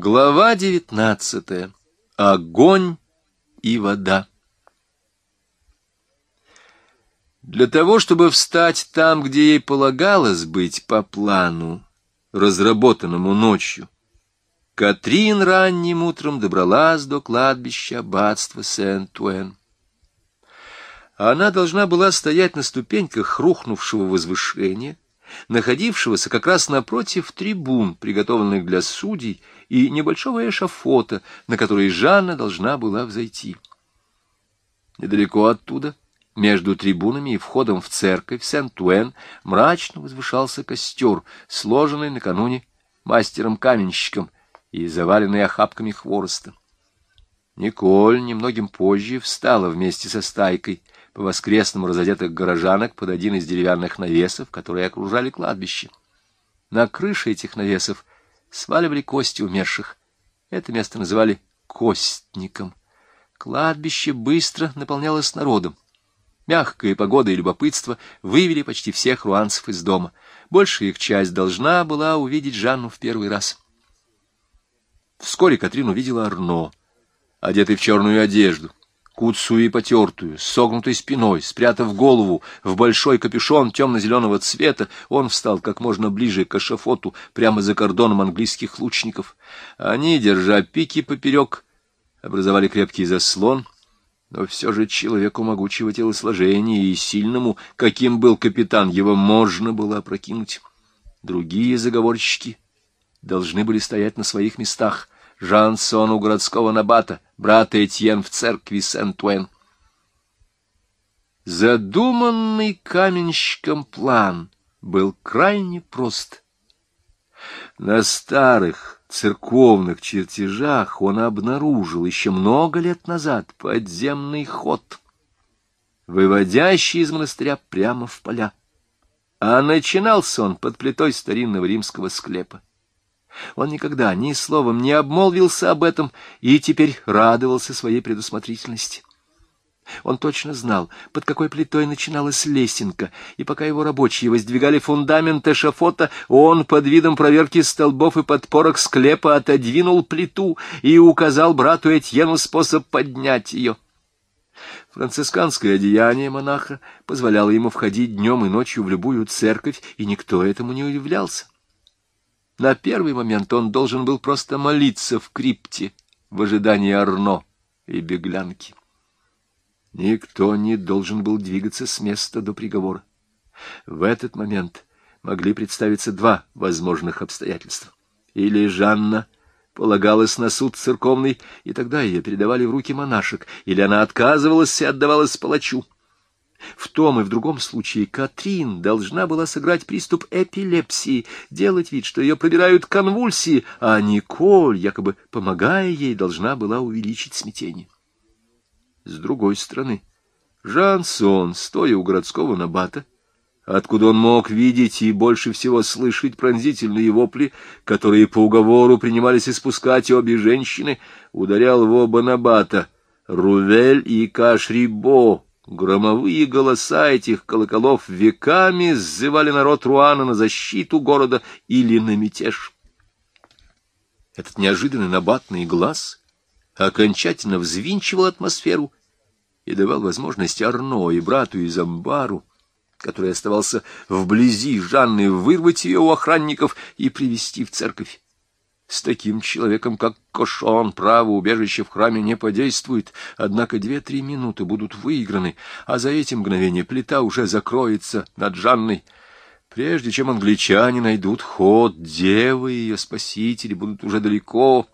Глава девятнадцатая. Огонь и вода. Для того, чтобы встать там, где ей полагалось быть по плану, разработанному ночью, Катрин ранним утром добралась до кладбища аббатства Сент-Уэн. Она должна была стоять на ступеньках рухнувшего возвышения, находившегося как раз напротив трибун, приготовленных для судей, и небольшого эшафота, на который Жанна должна была взойти. Недалеко оттуда, между трибунами и входом в церковь Сент-Уэн, мрачно возвышался костер, сложенный накануне мастером-каменщиком и заваленный охапками хвороста. Николь немногим позже встала вместе со стайкой — по-воскресному разодетых горожанок под один из деревянных навесов, которые окружали кладбище. На крыше этих навесов сваливали кости умерших. Это место называли костником. Кладбище быстро наполнялось народом. Мягкая погода и любопытство вывели почти всех руанцев из дома. Большая их часть должна была увидеть Жанну в первый раз. Вскоре Катрин увидела Арно, одетый в черную одежду куцую и потертую, согнутой спиной, спрятав голову в большой капюшон темно-зеленого цвета, он встал как можно ближе к эшафоту, прямо за кордоном английских лучников. Они, держа пики поперек, образовали крепкий заслон, но все же человеку могучего телосложения и сильному, каким был капитан, его можно было опрокинуть. Другие заговорщики должны были стоять на своих местах — Жансон у городского набата, брат Этьен в церкви Сент-Уэн. Задуманный каменщиком план был крайне прост. На старых церковных чертежах он обнаружил еще много лет назад подземный ход, выводящий из монастыря прямо в поля. А начинался он под плитой старинного римского склепа. Он никогда ни словом не обмолвился об этом и теперь радовался своей предусмотрительности. Он точно знал, под какой плитой начиналась лесенка, и пока его рабочие воздвигали фундамент эшафота, он под видом проверки столбов и подпорок склепа отодвинул плиту и указал брату Этьену способ поднять ее. Францисканское одеяние монаха позволяло ему входить днем и ночью в любую церковь, и никто этому не удивлялся. На первый момент он должен был просто молиться в крипте в ожидании Арно и беглянки. Никто не должен был двигаться с места до приговора. В этот момент могли представиться два возможных обстоятельства. Или Жанна полагалась на суд церковный, и тогда ее передавали в руки монашек, или она отказывалась и отдавалась палачу. В том и в другом случае Катрин должна была сыграть приступ эпилепсии, делать вид, что ее пробирают конвульсии, а Николь, якобы помогая ей, должна была увеличить смятение. С другой стороны, Жансон, стоя у городского набата, откуда он мог видеть и больше всего слышать пронзительные вопли, которые по уговору принимались испускать обе женщины, ударял в оба набата — Рувель и Кашрибо, Громовые голоса этих колоколов веками сзывали народ Руана на защиту города или на мятеж. Этот неожиданный набатный глаз окончательно взвинчивал атмосферу и давал возможность Арно и брату из Амбару, который оставался вблизи Жанны, вырвать ее у охранников и привести в церковь. С таким человеком, как Кошон, право убежища в храме не подействует, однако две-три минуты будут выиграны, а за эти мгновения плита уже закроется над Жанной. Прежде чем англичане найдут ход, девы и ее спасители будут уже далеко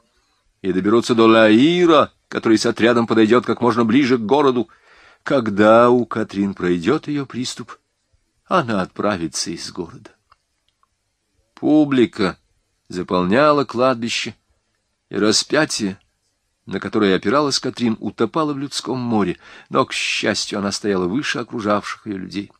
и доберутся до Лаира, который с отрядом подойдет как можно ближе к городу. Когда у Катрин пройдет ее приступ, она отправится из города. Публика заполняло кладбище, и распятие, на которое опиралась Катрин, утопало в людском море, но, к счастью, она стояла выше окружавших ее людей.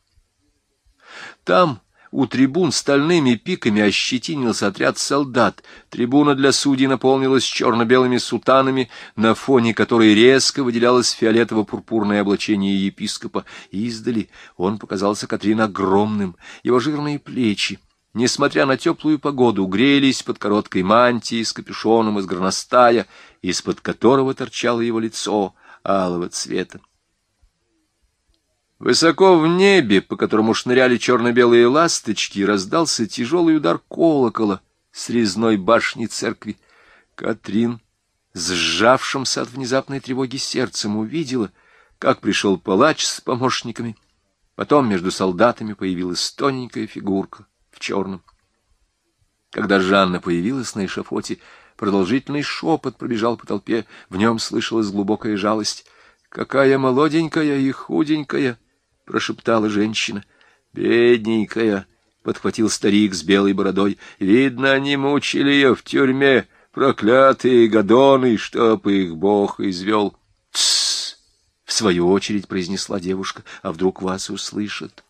Там, у трибун, стальными пиками ощетинился отряд солдат. Трибуна для судей наполнилась черно-белыми сутанами, на фоне которой резко выделялось фиолетово-пурпурное облачение епископа. Издали он показался Катрин огромным, его жирные плечи, несмотря на теплую погоду, грелись под короткой мантией с капюшоном из горностая, из-под которого торчало его лицо алого цвета. Высоко в небе, по которому шныряли черно-белые ласточки, раздался тяжелый удар колокола с резной башни церкви. Катрин, сжавшимся от внезапной тревоги сердцем, увидела, как пришел палач с помощниками. Потом между солдатами появилась тоненькая фигурка в черном. Когда Жанна появилась на эшафоте, продолжительный шепот пробежал по толпе, в нем слышалась глубокая жалость. «Какая молоденькая и худенькая!» — прошептала женщина. «Бедненькая!» — подхватил старик с белой бородой. «Видно, они мучили ее в тюрьме, проклятые гадоны, чтоб их бог извел». «Тссс!» — в свою очередь произнесла девушка. «А вдруг вас услышат?»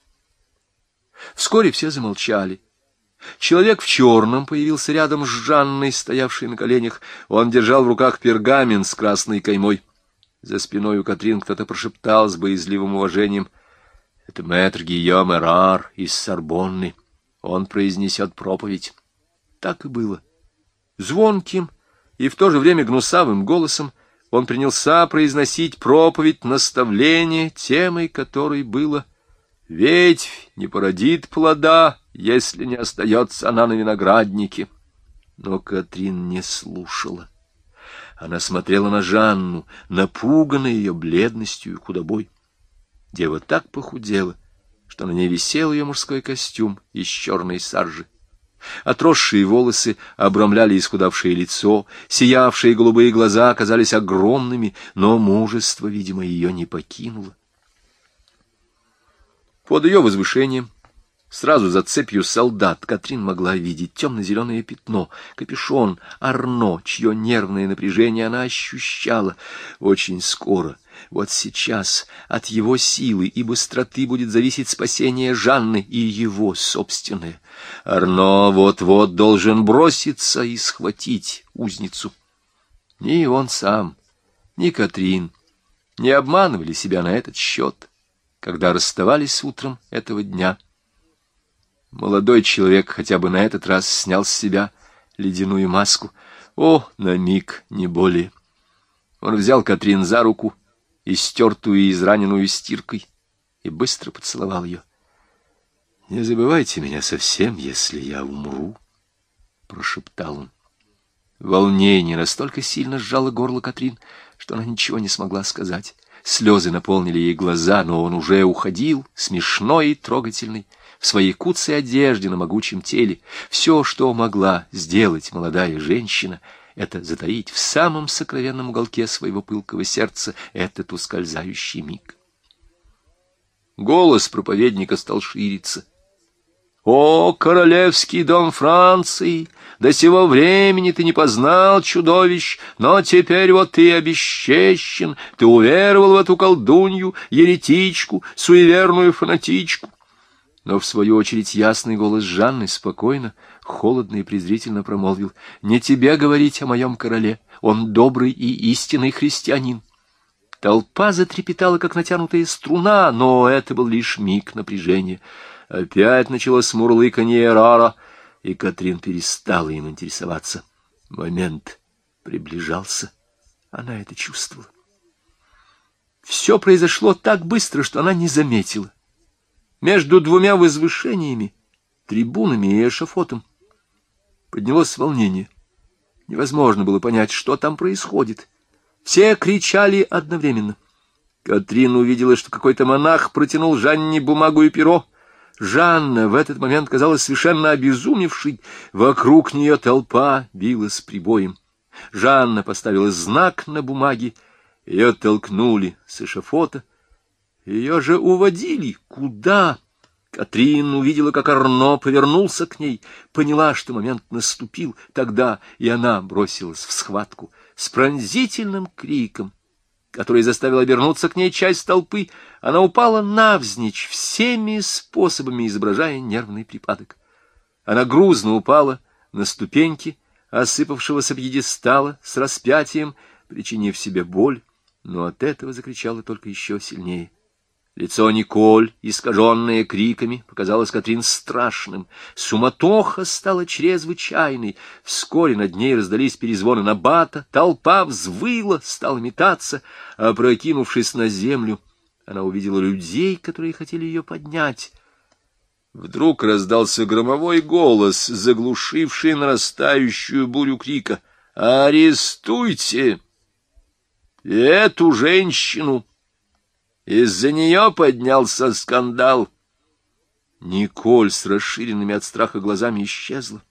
Вскоре все замолчали. Человек в черном появился рядом с Жанной, стоявшей на коленях. Он держал в руках пергамент с красной каймой. За спиной у Катрин кто-то прошептал с боязливым уважением. — Это мэтр Гийом Эрар из Сорбонны. Он произнесет проповедь. Так и было. Звонким и в то же время гнусавым голосом он принялся произносить проповедь наставления, темой которой было — Ветвь не породит плода, если не остается она на винограднике. Но Катрин не слушала. Она смотрела на Жанну, напуганная ее бледностью и худобой. Дева так похудела, что на ней висел ее мужской костюм из черной саржи. Отросшие волосы обрамляли исхудавшее лицо, сиявшие голубые глаза оказались огромными, но мужество, видимо, ее не покинуло. Под ее возвышением, сразу за цепью солдат, Катрин могла видеть темно-зеленое пятно, капюшон, Арно, чье нервное напряжение она ощущала. Очень скоро, вот сейчас, от его силы и быстроты будет зависеть спасение Жанны и его собственное. Арно вот-вот должен броситься и схватить узницу. Ни он сам, ни Катрин не обманывали себя на этот счет когда расставались утром этого дня. Молодой человек хотя бы на этот раз снял с себя ледяную маску. О, на миг, не более. Он взял Катрин за руку, истертую и израненную стиркой, и быстро поцеловал ее. «Не забывайте меня совсем, если я умру», — прошептал он. Волнение настолько сильно сжало горло Катрин, что она ничего не смогла сказать. Слезы наполнили ей глаза, но он уже уходил, смешной и трогательный, в своей куцей одежде на могучем теле. Все, что могла сделать молодая женщина, это затаить в самом сокровенном уголке своего пылкого сердца этот ускользающий миг. Голос проповедника стал шириться — о, королевский дом Франции! До сего времени ты не познал чудовищ, но теперь вот ты обесчещен, ты уверовал в эту колдунью, еретичку, суеверную фанатичку. Но, в свою очередь, ясный голос Жанны спокойно, холодно и презрительно промолвил, «Не тебе говорить о моем короле, он добрый и истинный христианин». Толпа затрепетала, как натянутая струна, но это был лишь миг напряжения — Опять началось мурлыканье Рара, и Катрин перестала им интересоваться. Момент приближался. Она это чувствовала. Все произошло так быстро, что она не заметила. Между двумя возвышениями, трибунами и эшафотом, поднялось волнение. Невозможно было понять, что там происходит. Все кричали одновременно. Катрин увидела, что какой-то монах протянул Жанне бумагу и перо. Жанна в этот момент казалась совершенно обезумевшей. Вокруг нее толпа билась прибоем. Жанна поставила знак на бумаге. Ее толкнули с эшафота. Ее же уводили. Куда? Катрин увидела, как Арно повернулся к ней, поняла, что момент наступил. Тогда и она бросилась в схватку с пронзительным криком который заставил обернуться к ней часть толпы, она упала навзничь, всеми способами изображая нервный припадок. Она грузно упала на ступеньки осыпавшегося пьедестала с распятием, причинив себе боль, но от этого закричала только еще сильнее. Лицо Николь, искаженное криками, показалось Катрин страшным. Суматоха стала чрезвычайной. Вскоре над ней раздались перезвоны набата, толпа взвыла, стала метаться. Опрокинувшись на землю, она увидела людей, которые хотели ее поднять. Вдруг раздался громовой голос, заглушивший нарастающую бурю крика. «Арестуйте эту женщину!» Из-за нее поднялся скандал. Николь с расширенными от страха глазами исчезла.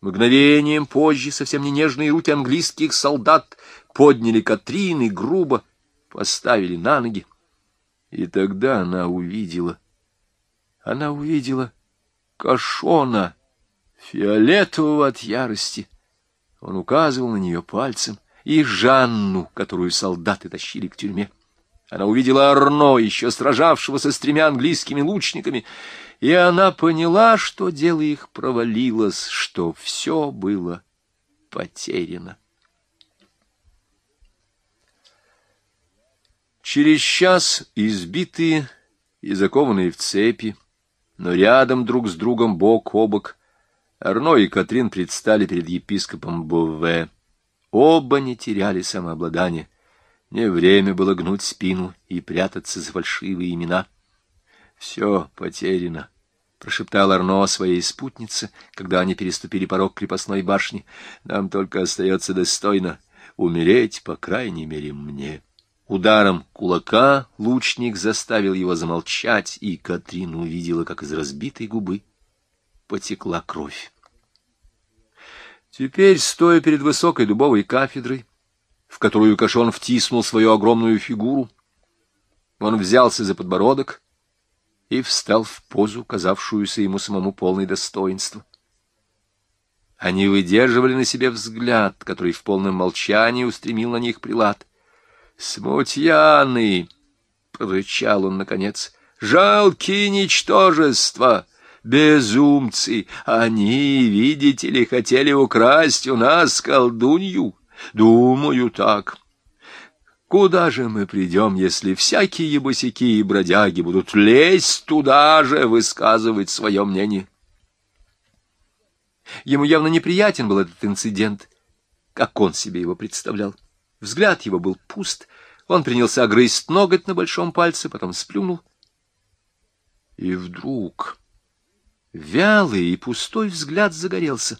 Мгновением позже совсем не нежные руки английских солдат подняли Катрин и грубо поставили на ноги. И тогда она увидела, она увидела Кашона, фиолетового от ярости. Он указывал на нее пальцем, и Жанну, которую солдаты тащили к тюрьме. Она увидела Арно, еще сражавшегося с тремя английскими лучниками, и она поняла, что дело их провалилось, что все было потеряно. Через час избитые и закованные в цепи, но рядом друг с другом бок о бок, Арно и Катрин предстали перед епископом Бове. Оба не теряли самообладание. Не время было гнуть спину и прятаться за фальшивые имена. Все потеряно, — прошептал Арно своей спутнице, когда они переступили порог крепостной башни. Нам только остается достойно умереть, по крайней мере, мне. Ударом кулака лучник заставил его замолчать, и Катрин увидела, как из разбитой губы потекла кровь. Теперь, стоя перед высокой дубовой кафедрой, в которую Кашон втиснул свою огромную фигуру. Он взялся за подбородок и встал в позу, казавшуюся ему самому полной достоинства. Они выдерживали на себе взгляд, который в полном молчании устремил на них прилад. «Смутьяны!» — прорычал он наконец. «Жалкие ничтожества!» Безумцы! Они, видите ли, хотели украсть у нас колдунью. Думаю так. Куда же мы придем, если всякие босяки и бродяги будут лезть туда же, высказывать свое мнение? Ему явно неприятен был этот инцидент, как он себе его представлял. Взгляд его был пуст, он принялся грызть ноготь на большом пальце, потом сплюнул. И вдруг вялый и пустой взгляд загорелся.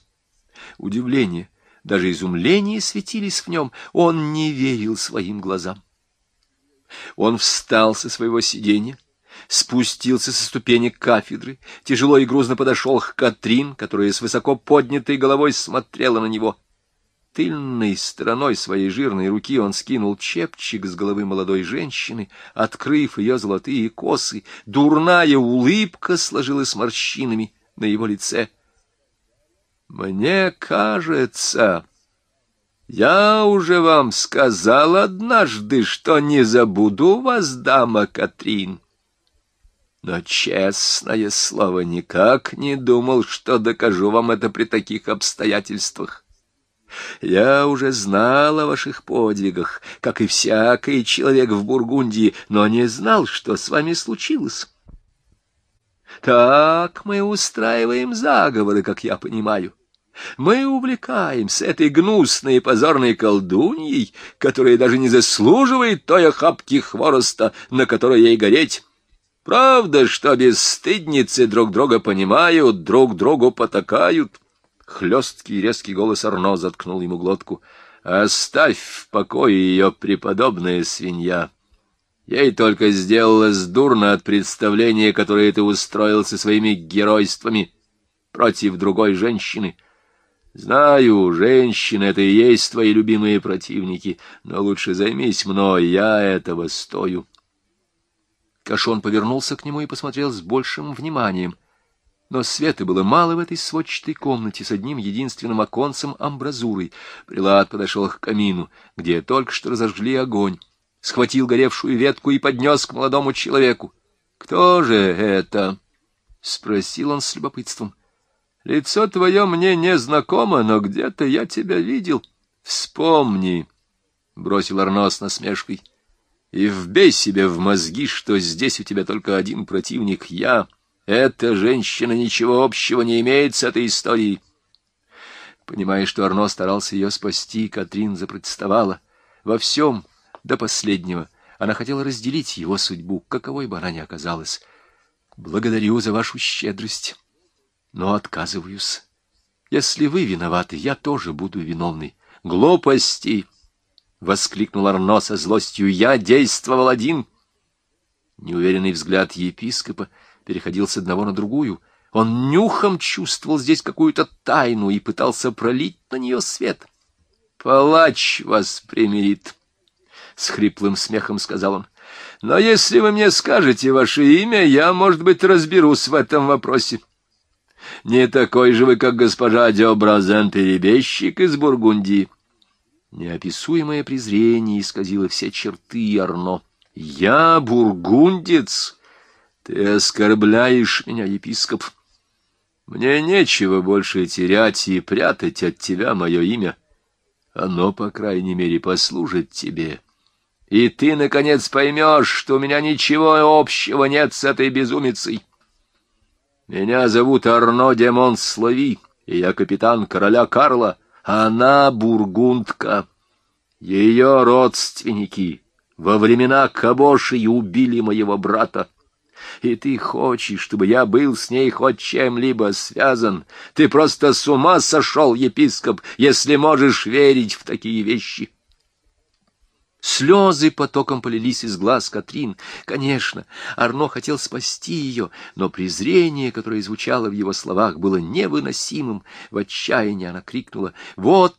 Удивление, даже изумление светились в нем, он не верил своим глазам. Он встал со своего сиденья, спустился со ступенек кафедры, тяжело и грузно подошел к Катрин, которая с высоко поднятой головой смотрела на него. Тыльной стороной своей жирной руки он скинул чепчик с головы молодой женщины, открыв ее золотые косы. Дурная улыбка сложилась морщинами на его лице — мне кажется, я уже вам сказал однажды, что не забуду вас, дама Катрин. Но, честное слово, никак не думал, что докажу вам это при таких обстоятельствах. Я уже знал о ваших подвигах, как и всякий человек в Бургундии, но не знал, что с вами случилось. Так мы устраиваем заговоры, как я понимаю. Мы увлекаемся этой гнусной и позорной колдуньей, которая даже не заслуживает той охапки хвороста, на которой ей гореть. Правда, что бесстыдницы друг друга понимают, друг другу потакают. Хлесткий резкий голос Арно заткнул ему глотку. «Оставь в покое ее преподобная свинья. Ей только сделалось дурно от представления, которое ты устроил со своими геройствами против другой женщины». Знаю, женщины — это и есть твои любимые противники, но лучше займись мной, я этого стою. Кашон повернулся к нему и посмотрел с большим вниманием. Но света было мало в этой сводчатой комнате с одним единственным оконцем амбразурой. Прилад подошел к камину, где только что разожгли огонь, схватил горевшую ветку и поднес к молодому человеку. — Кто же это? — спросил он с любопытством. — Лицо твое мне не знакомо, но где-то я тебя видел. Вспомни, — бросил Арно с насмешкой. и вбей себе в мозги, что здесь у тебя только один противник — я. Эта женщина ничего общего не имеет с этой историей. Понимая, что Арно старался ее спасти, Катрин запротестовала. Во всем, до последнего, она хотела разделить его судьбу, каковой бы она ни оказалась. «Благодарю за вашу щедрость, но отказываюсь. Если вы виноваты, я тоже буду виновный. Глупости!» — воскликнул Арно со злостью. «Я действовал один!» Неуверенный взгляд епископа переходил с одного на другую — он нюхом чувствовал здесь какую-то тайну и пытался пролить на нее свет. «Палач вас примирит», — с хриплым смехом сказал он. «Но если вы мне скажете ваше имя, я, может быть, разберусь в этом вопросе. Не такой же вы, как госпожа Дёбразен, перебежчик из Бургундии». Неописуемое презрение исказило все черты Арно. «Я бургундец! Ты оскорбляешь меня, епископ!» Мне нечего больше терять и прятать от тебя мое имя. Оно, по крайней мере, послужит тебе. И ты, наконец, поймешь, что у меня ничего общего нет с этой безумицей. Меня зовут Арно де Монслави, и я капитан короля Карла, а она бургундка. Ее родственники во времена Кабоши убили моего брата и ты хочешь, чтобы я был с ней хоть чем-либо связан. Ты просто с ума сошел, епископ, если можешь верить в такие вещи. Слезы потоком полились из глаз Катрин. Конечно, Арно хотел спасти ее, но презрение, которое звучало в его словах, было невыносимым. В отчаянии она крикнула, «Вот,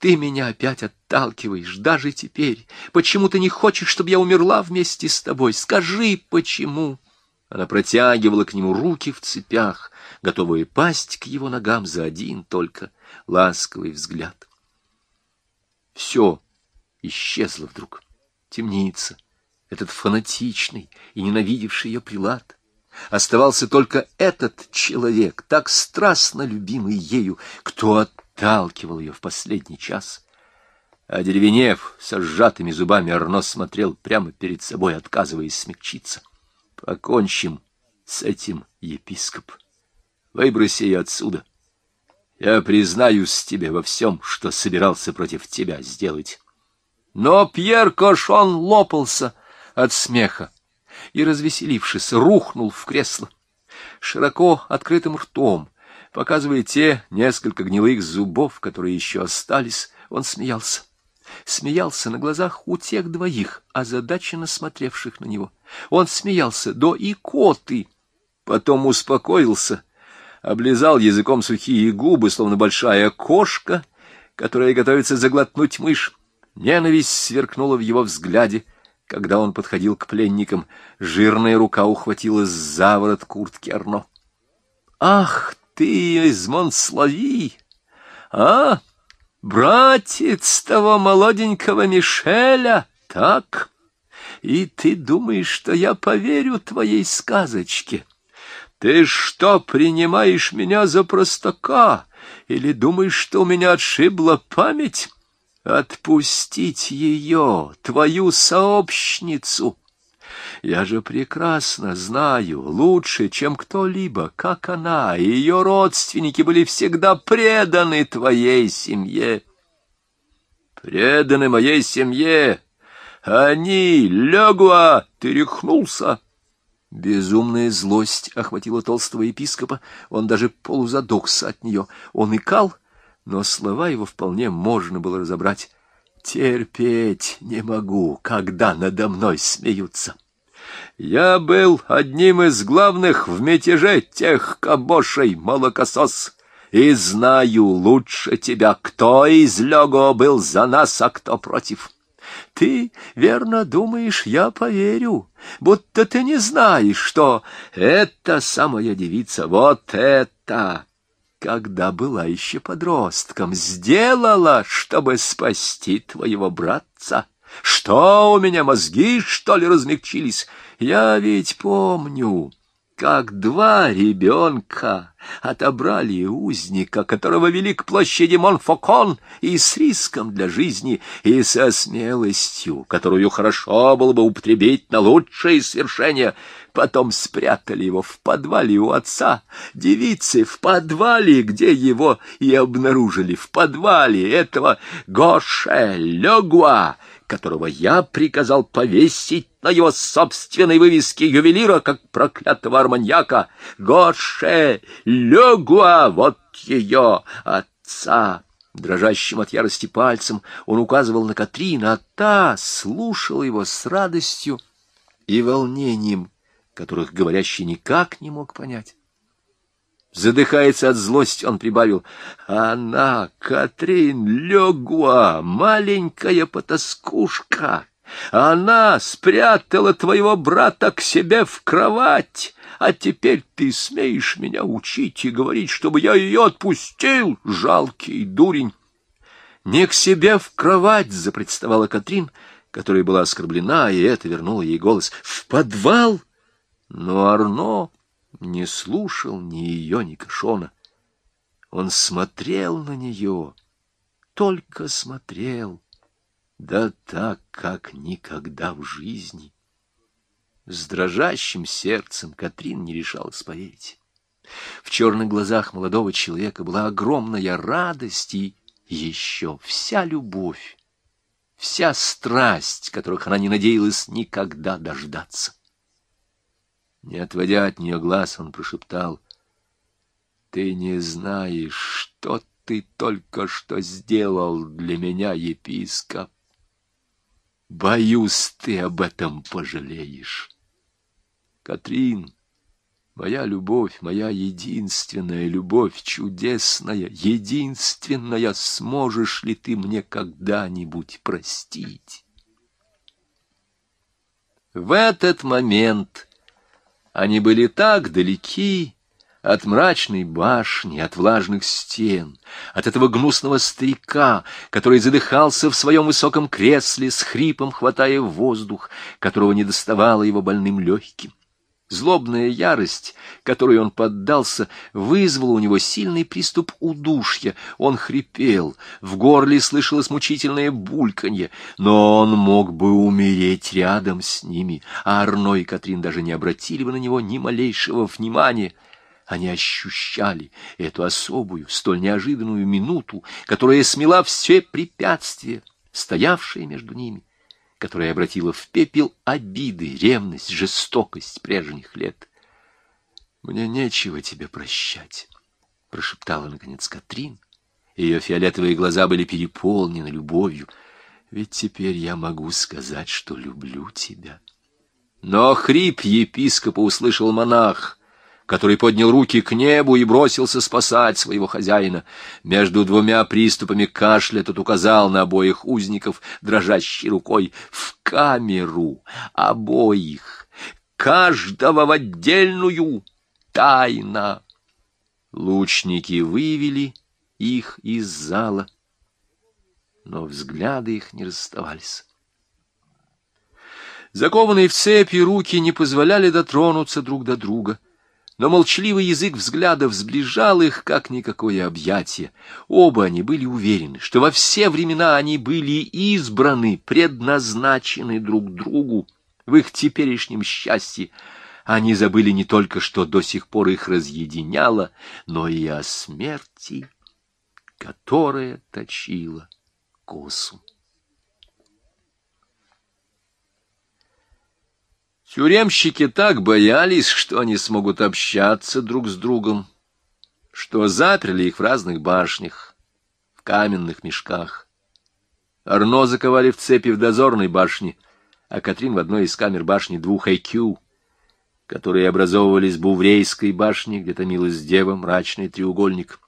ты меня опять отталкиваешь, даже теперь. Почему ты не хочешь, чтобы я умерла вместе с тобой? Скажи, почему?» Она протягивала к нему руки в цепях, готовые пасть к его ногам за один только ласковый взгляд. Все исчезло вдруг. Темница, этот фанатичный и ненавидевший ее прилад. Оставался только этот человек, так страстно любимый ею, кто отталкивал ее в последний час. А деревенев, со сжатыми зубами, Арно смотрел прямо перед собой, отказываясь смягчиться. Покончим с этим, епископ. Выброси ее отсюда. Я признаюсь тебе во всем, что собирался против тебя сделать. Но Пьер Кошон лопался от смеха и, развеселившись, рухнул в кресло. Широко открытым ртом, показывая те несколько гнилых зубов, которые еще остались, он смеялся смеялся на глазах у тех двоих, озадаченно смотревших на него. Он смеялся до икоты, потом успокоился, облизал языком сухие губы, словно большая кошка, которая готовится заглотнуть мышь. Ненависть сверкнула в его взгляде, когда он подходил к пленникам. Жирная рука ухватила за ворот куртки Арно. — Ах ты из Монслави! А? Братец того молоденького Мишеля, так? И ты думаешь, что я поверю твоей сказочке? Ты что, принимаешь меня за простака? Или думаешь, что у меня отшибла память? Отпустить ее, твою сообщницу!» Я же прекрасно знаю, лучше, чем кто-либо, как она и ее родственники были всегда преданы твоей семье. Преданы моей семье. Они, Легуа, ты рехнулся. Безумная злость охватила толстого епископа, он даже полузадохся от нее. Он икал, но слова его вполне можно было разобрать. «Терпеть не могу, когда надо мной смеются». Я был одним из главных в мятеже тех кабошей, молокосос, и знаю лучше тебя, кто из Лего был за нас, а кто против. Ты верно думаешь, я поверю, будто ты не знаешь, что эта самая девица, вот эта, когда была еще подростком, сделала, чтобы спасти твоего братца. Что у меня мозги, что ли, размягчились? Я ведь помню, как два ребенка отобрали узника, которого вели к площади Монфокон, и с риском для жизни, и со смелостью, которую хорошо было бы употребить на лучшие свершения, потом спрятали его в подвале у отца, девицы в подвале, где его и обнаружили, в подвале этого Гоше Легуа, которого я приказал повесить на его собственной вывеске ювелира, как проклятого арманьяка. Гоше Легуа, вот ее отца. Дрожащим от ярости пальцем он указывал на Катрин, а та слушала его с радостью и волнением, которых говорящий никак не мог понять. Задыхается от злости, он прибавил. Она, Катрин Легуа, маленькая потаскушка. Она спрятала твоего брата к себе в кровать, а теперь ты смеешь меня учить и говорить, чтобы я ее отпустил, жалкий дурень. Не к себе в кровать, запредставала Катрин, которая была оскорблена, и это вернуло ей голос. В подвал? Но Арно не слушал ни ее, ни Кашона. Он смотрел на нее, только смотрел, да так, как никогда в жизни. С дрожащим сердцем Катрин не решалась поверить. В черных глазах молодого человека была огромная радость и еще вся любовь, вся страсть, которых она не надеялась никогда дождаться. Не отводя от нее глаз, он прошептал, «Ты не знаешь, что ты только что сделал для меня, епископ. Боюсь, ты об этом пожалеешь. Катрин, моя любовь, моя единственная любовь, чудесная, единственная, сможешь ли ты мне когда-нибудь простить?» В этот момент они были так далеки от мрачной башни, от влажных стен, от этого гнусного старика, который задыхался в своем высоком кресле, с хрипом хватая воздух, которого не доставало его больным легким. Злобная ярость, которой он поддался, вызвала у него сильный приступ удушья. Он хрипел, в горле слышалось мучительное бульканье, но он мог бы умереть рядом с ними, а Арно и Катрин даже не обратили бы на него ни малейшего внимания. Они ощущали эту особую, столь неожиданную минуту, которая смела все препятствия, стоявшие между ними которая обратила в пепел обиды, ревность, жестокость прежних лет. «Мне нечего тебе прощать», — прошептала, наконец, Катрин. Ее фиолетовые глаза были переполнены любовью. «Ведь теперь я могу сказать, что люблю тебя». Но хрип епископа услышал монах — который поднял руки к небу и бросился спасать своего хозяина. Между двумя приступами кашля тот указал на обоих узников, дрожащей рукой, в камеру обоих, каждого в отдельную, тайна. Лучники вывели их из зала, но взгляды их не расставались. Закованные в цепи руки не позволяли дотронуться друг до друга — но молчаливый язык взглядов сближал их, как никакое объятие. Оба они были уверены, что во все времена они были избраны, предназначены друг другу в их теперешнем счастье. Они забыли не только, что до сих пор их разъединяло, но и о смерти, которая точила косу. Тюремщики так боялись, что они смогут общаться друг с другом, что заперли их в разных башнях, в каменных мешках. Арно заковали в цепи в дозорной башне, а Катрин в одной из камер башни двух IQ, которые образовывались в Буврейской башне, где томилась дева, мрачный треугольник.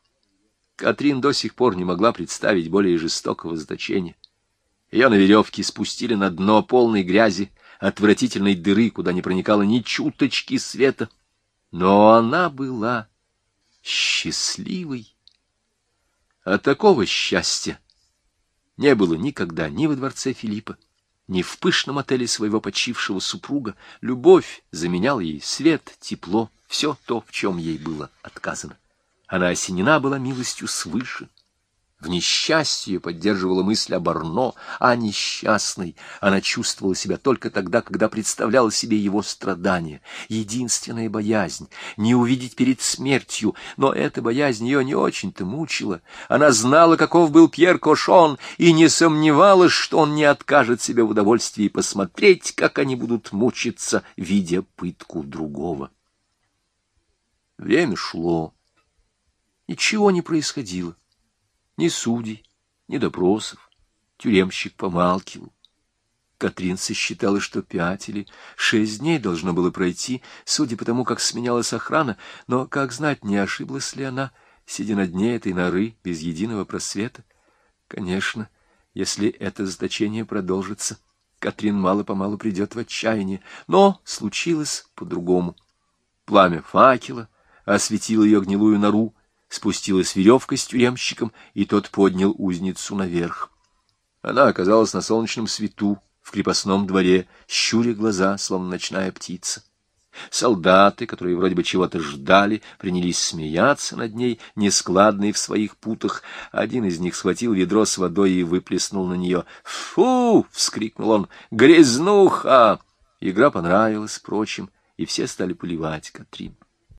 Катрин до сих пор не могла представить более жестокого заточения. Ее на веревке спустили на дно полной грязи, отвратительной дыры, куда не проникало ни чуточки света. Но она была счастливой. А такого счастья не было никогда ни во дворце Филиппа, ни в пышном отеле своего почившего супруга. Любовь заменяла ей свет, тепло, все то, в чем ей было отказано. Она осенена была милостью свыше. В несчастье поддерживала мысль об Арно, а несчастной она чувствовала себя только тогда, когда представляла себе его страдания. Единственная боязнь — не увидеть перед смертью, но эта боязнь ее не очень-то мучила. Она знала, каков был Пьер Кошон, и не сомневалась, что он не откажет себе в удовольствии посмотреть, как они будут мучиться, видя пытку другого. Время шло. Ничего не происходило. Ни судей, ни допросов. Тюремщик помалкивал. Катрин сосчитала, что пять или шесть дней должно было пройти, судя по тому, как сменялась охрана, но, как знать, не ошиблась ли она, сидя на дне этой норы без единого просвета? Конечно, если это заточение продолжится, Катрин мало-помалу придет в отчаяние, но случилось по-другому. Пламя факела осветило ее гнилую нору, спустилась веревка с тюремщиком, и тот поднял узницу наверх. Она оказалась на солнечном свету, в крепостном дворе, щуря глаза, словно ночная птица. Солдаты, которые вроде бы чего-то ждали, принялись смеяться над ней, нескладные в своих путах. Один из них схватил ведро с водой и выплеснул на нее. «Фу!» — вскрикнул он. «Грязнуха!» Игра понравилась, впрочем, и все стали поливать Катрин.